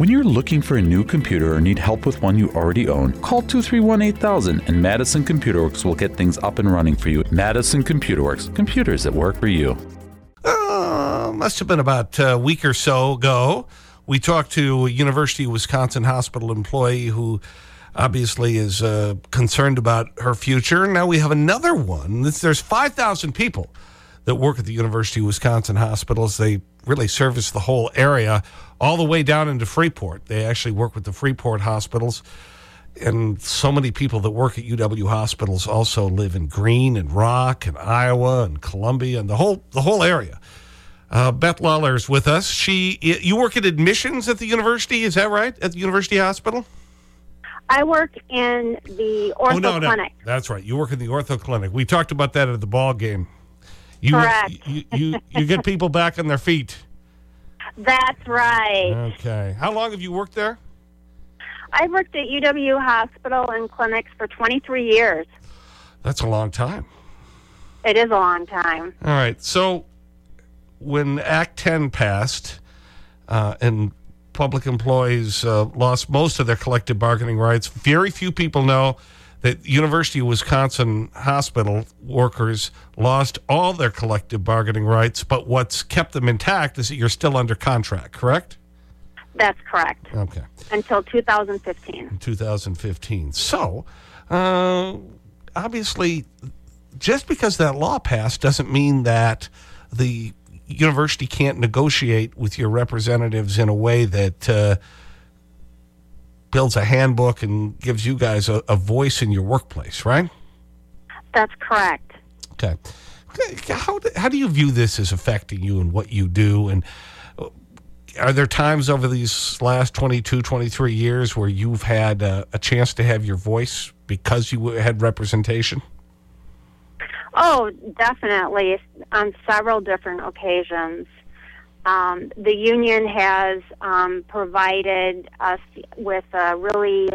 When you're looking for a new computer or need help with one you already own, call 231 8000 and Madison Computer Works will get things up and running for you. Madison Computer Works, computers that work for you. Uh, must have been about a week or so ago. We talked to a University of Wisconsin hospital employee who obviously is uh, concerned about her future. Now we have another one. There's 5,000 people that work at the University of Wisconsin hospitals. They really service the whole area all the way down into Freeport. They actually work with the Freeport hospitals. And so many people that work at UW hospitals also live in Green and Rock and Iowa and Columbia and the whole, the whole area. Uh, Beth Lalor is with us. She, you work at admissions at the university, is that right? At the university hospital? I work in the ortho oh, no, no. clinic. That's right. You work in the ortho clinic. We talked about that at the ball game. You, Correct. You, you, you get people back on their feet. That's right. Okay. How long have you worked there? I've worked at UW Hospital and clinics for 23 years. That's a long time. It is a long time. All right. So when Act 10 passed uh, and public employees uh, lost most of their collective bargaining rights, very few people know that University of Wisconsin hospital workers lost all their collective bargaining rights, but what's kept them intact is that you're still under contract, correct? That's correct. Okay. Until 2015. 2015. So, uh, obviously, just because that law passed doesn't mean that the university can't negotiate with your representatives in a way that uh, builds a handbook and gives you guys a, a voice in your workplace, right? That's correct. Okay. How, how do you view this as affecting you and what you do? And uh, are there times over these last 22, 23 years where you've had a, a chance to have your voice because you had representation? Oh, definitely. On several different occasions. Um, the union has um, provided us with a really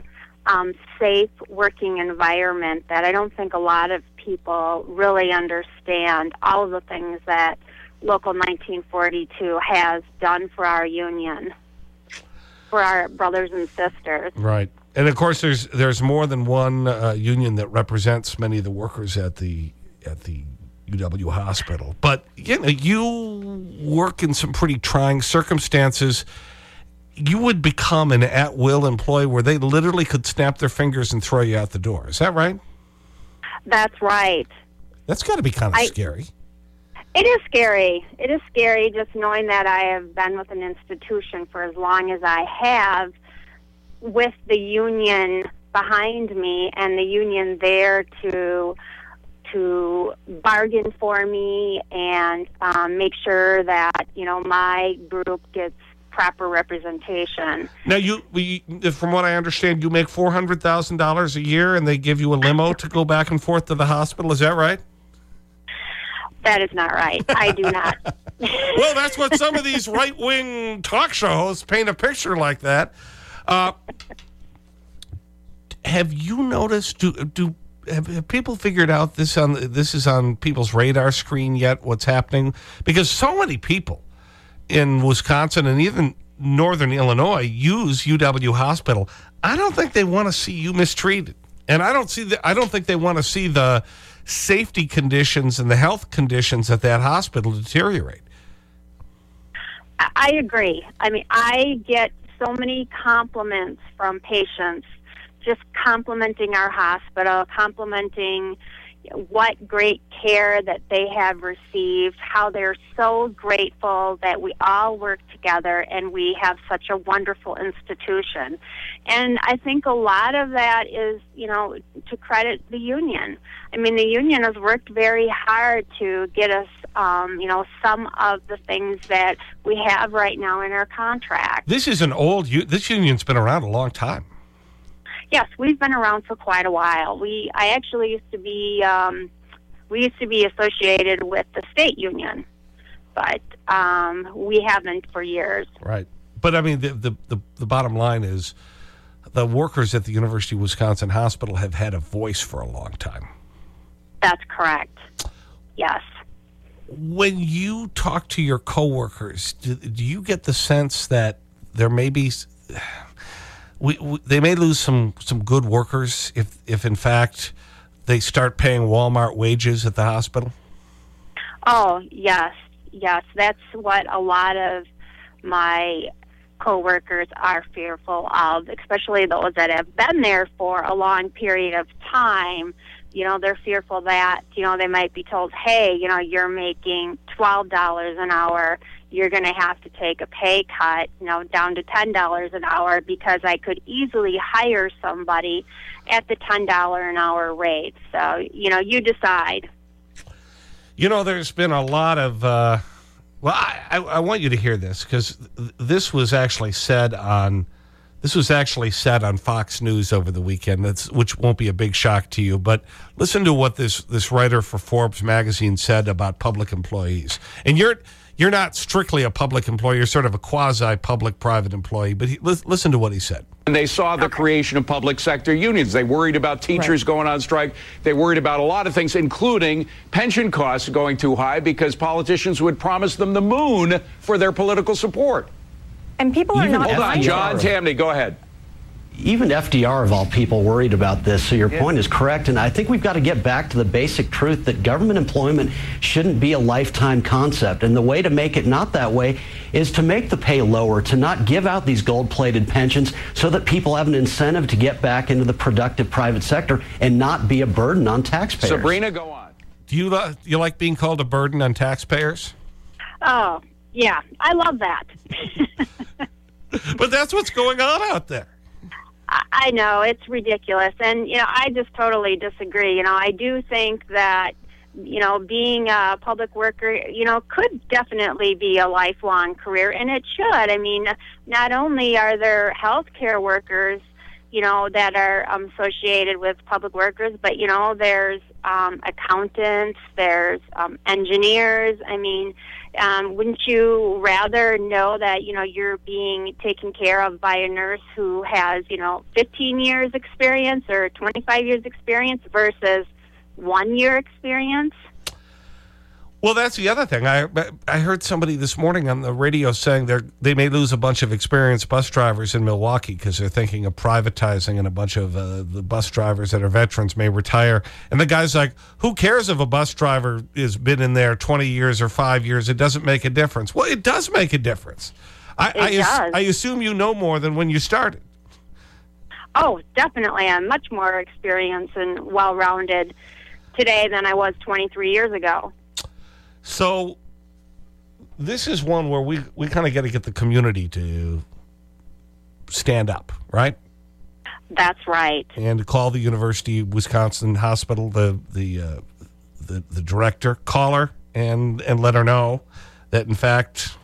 um, safe working environment that I don't think a lot of people really understand all of the things that Local 1942 has done for our union, for our brothers and sisters. Right. And of course, there's, there's more than one uh, union that represents many of the workers at the, at the UW hospital. But, you know, you work in some pretty trying circumstances. You would become an at will employee where they literally could snap their fingers and throw you out the door. Is that right? That's right. That's got to be kind of I- scary. It is scary. It is scary just knowing that I have been with an institution for as long as I have with the union behind me and the union there to to bargain for me and um, make sure that you know my group gets proper representation. Now, you, we, from what I understand, you make $400,000 a year and they give you a limo to go back and forth to the hospital. Is that right? That is not right. I do not. well, that's what some of these right wing talk shows paint a picture like that. Uh, have you noticed, do, do, have, have people figured out this, on, this is on people's radar screen yet, what's happening? Because so many people in Wisconsin and even northern Illinois use UW Hospital. I don't think they want to see you mistreated. And I don't, see the, I don't think they want to see the safety conditions and the health conditions at that hospital deteriorate. I- I agree. I mean, I get so many compliments from patients just complimenting our hospital, complimenting what great care that they have received, how they're so grateful that we all work together and we have such a wonderful institution. And I think a lot of that is, you know, to credit the union. I mean, the union has worked very hard to get us, um, you know, some of the things that we have right now in our contract. This is an old, this union's been around a long time. Yes, we've been around for quite a while. We, I actually used to be, um, we used to be associated with the state union, but um, we haven't for years. Right. But I mean, the, the, the, the bottom line is the workers at the University of Wisconsin Hospital have had a voice for a long time. That's correct. Yes. When you talk to your coworkers, do, do you get the sense that there may be we, they may lose some, some good workers if, if, in fact, they start paying Walmart wages at the hospital? Oh, yes. Yes. That's what a lot of my coworkers are fearful of, especially those that have been there for a long period of time. You know, they're fearful that, you know, they might be told, hey, you know, you're making $12 an hour. You're going to have to take a pay cut, you know, down to $10 an hour because I could easily hire somebody at the $10 an hour rate. So, you know, you decide. You know, there's been a lot of. Uh well, I, I, want you to hear this because th this was actually said on this was actually said on Fox News over the weekend, that's, which won't be a big shock to you. But listen to what this, this writer for Forbes magazine said about public employees. And you're, you're not strictly a public employee, you're sort of a quasi public private employee. But he, listen to what he said. And they saw the okay. creation of public sector unions. They worried about teachers right. going on strike. They worried about a lot of things, including pension costs going too high because politicians would promise them the moon for their political support. And people are Even not. Hold on, John Tamny, go ahead even FDR, of all people, worried about this. So your yeah. point is correct. And I think we've got to get back to the basic truth that government employment shouldn't be a lifetime concept. And the way to make it not that way is to make the pay lower, to not give out these gold plated pensions so that people have an incentive to get back into the productive private sector and not be a burden on taxpayers. Sabrina, go on. Do you, uh, you like being called a burden on taxpayers? Oh, yeah. I love that. but that's what's going on out there. I know it's ridiculous, and you know I just totally disagree. You know I do think that you know being a public worker, you know, could definitely be a lifelong career, and it should. I mean, not only are there healthcare workers, you know, that are um, associated with public workers, but you know, there's um, accountants, there's um, engineers. I mean um, wouldn't you rather know that you know you're being taken care of by a nurse who has you know 15 years experience or 25 years experience versus one year experience? Well, that's the other thing. I, I heard somebody this morning on the radio saying they they may lose a bunch of experienced bus drivers in Milwaukee because they're thinking of privatizing and a bunch of uh, the bus drivers that are veterans may retire. And the guy's like, who cares if a bus driver has been in there 20 years or five years? It doesn't make a difference. Well, it does make a difference. I, it I, does. I assume you know more than when you started. Oh, definitely. I'm much more experienced and well-rounded today than I was 23 years ago. So this is one where we, we kind of got to get the community to stand up, right? That's right. And call the University of Wisconsin Hospital, the, the, uh, the, the director, call her and, and let her know that, in fact,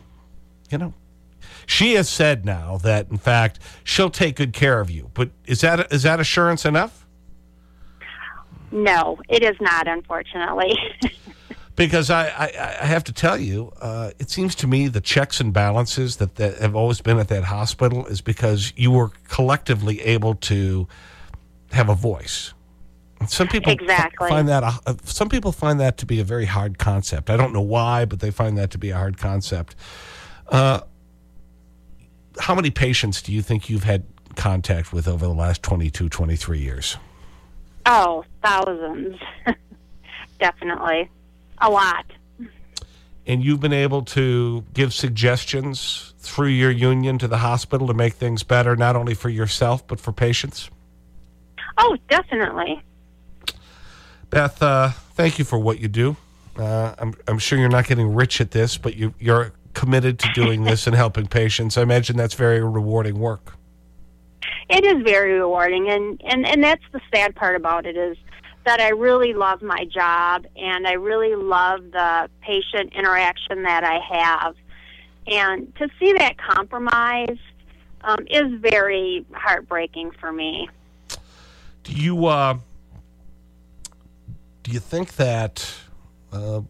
you know, she has said now that, in fact, she'll take good care of you. But is that, is that assurance enough? No, it is not, unfortunately. Because I, I, I, have to tell you, uh, it seems to me the checks and balances that, that have always been at that hospital is because you were collectively able to have a voice. some people exactly. find that a, some people find that to be a very hard concept. I don't know why, but they find that to be a hard concept. Uh, how many patients do you think you've had contact with over the last 22, 23 years? Oh, thousands. Definitely a lot. And you've been able to give suggestions through your union to the hospital to make things better, not only for yourself, but for patients? Oh, definitely. Beth, uh, thank you for what you do. Uh, I'm, I'm sure you're not getting rich at this, but you, you're committed to doing this and helping patients. I imagine that's very rewarding work. It is very rewarding, and, and, and that's the sad part about it is that I really love my job and I really love the patient interaction that I have. And to see that compromised um, is very heartbreaking for me. Do you, uh, do you think that uh,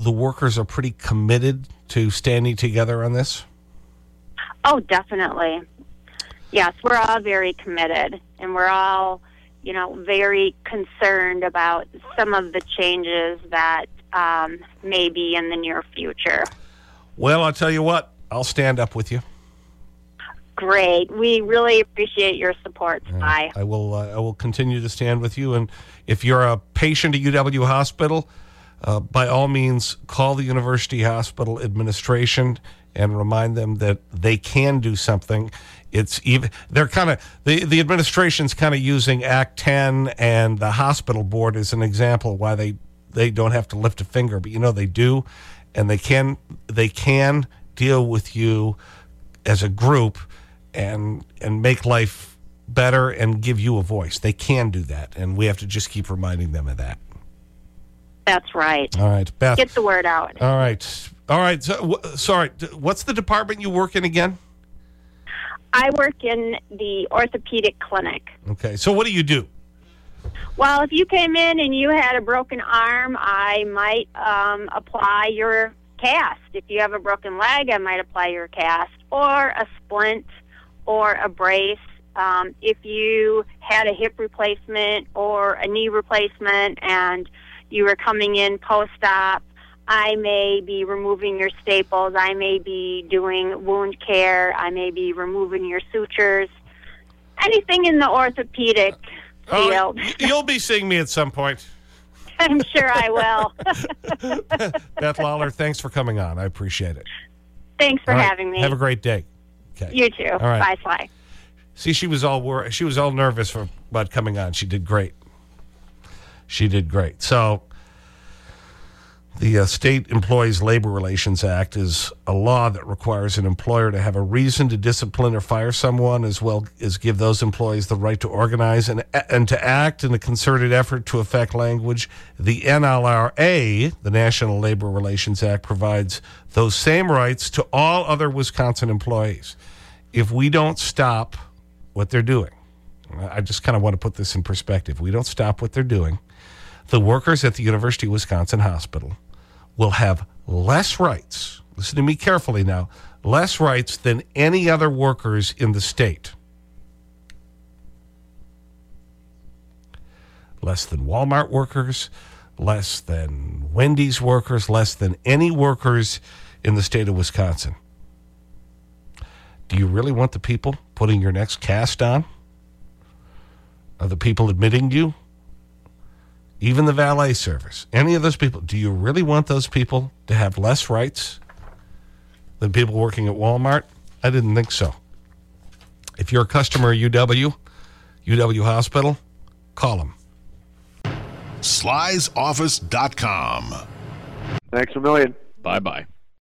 the workers are pretty committed to standing together on this? Oh, definitely. Yes, we're all very committed and we're all you know, very concerned about some of the changes that um, may be in the near future. Well, I'll tell you what, I'll stand up with you. great. We really appreciate your support, Sly. I will, uh, I will continue to stand with you. And if you're a patient at UW Hospital, uh, by all means, call the University Hospital administration and remind them that they can do something. It's even, they're kind of, the, the administration's kind of using Act 10 and the hospital board as an example why they, they don't have to lift a finger, but you know, they do. And they can, they can deal with you as a group and, and make life better and give you a voice. They can do that. And we have to just keep reminding them of that. That's right. All right, Beth. Get the word out. All right. All right. So, sorry. What's the department you work in again? I work in the orthopedic clinic. Okay. So, what do you do? Well, if you came in and you had a broken arm, I might um, apply your cast. If you have a broken leg, I might apply your cast or a splint or a brace. Um, if you had a hip replacement or a knee replacement and you were coming in post op, I may be removing your staples. I may be doing wound care. I may be removing your sutures. Anything in the orthopedic Oh, field. you'll be seeing me at some point. I'm sure I will. Beth Lalor, thanks for coming on. I appreciate it. Thanks for All right. having me. Have a great day. Okay. you too. right. Bye, Sly. See, she was all she was all nervous for, about coming on. She did great. She did great. So, the uh, State Employees Labor Relations Act is a law that requires an employer to have a reason to discipline or fire someone, as well as give those employees the right to organize and, and to act in a concerted effort to affect language. The NLRA, the National Labor Relations Act, provides those same rights to all other Wisconsin employees. If we don't stop what they're doing, I just kind of want to put this in perspective. We don't stop what they're doing. The workers at the University of Wisconsin Hospital will have less rights, listen to me carefully now, less rights than any other workers in the state. Less than Walmart workers, less than Wendy's workers, less than any workers in the state of Wisconsin. Do you really want the people putting your next cast on? Are the people admitting you? Even the valet service, any of those people, do you really want those people to have less rights than people working at Walmart? I didn't think so. If you're a customer at UW, UW Hospital, call them. slysoffice.com. Thanks a million. Bye bye.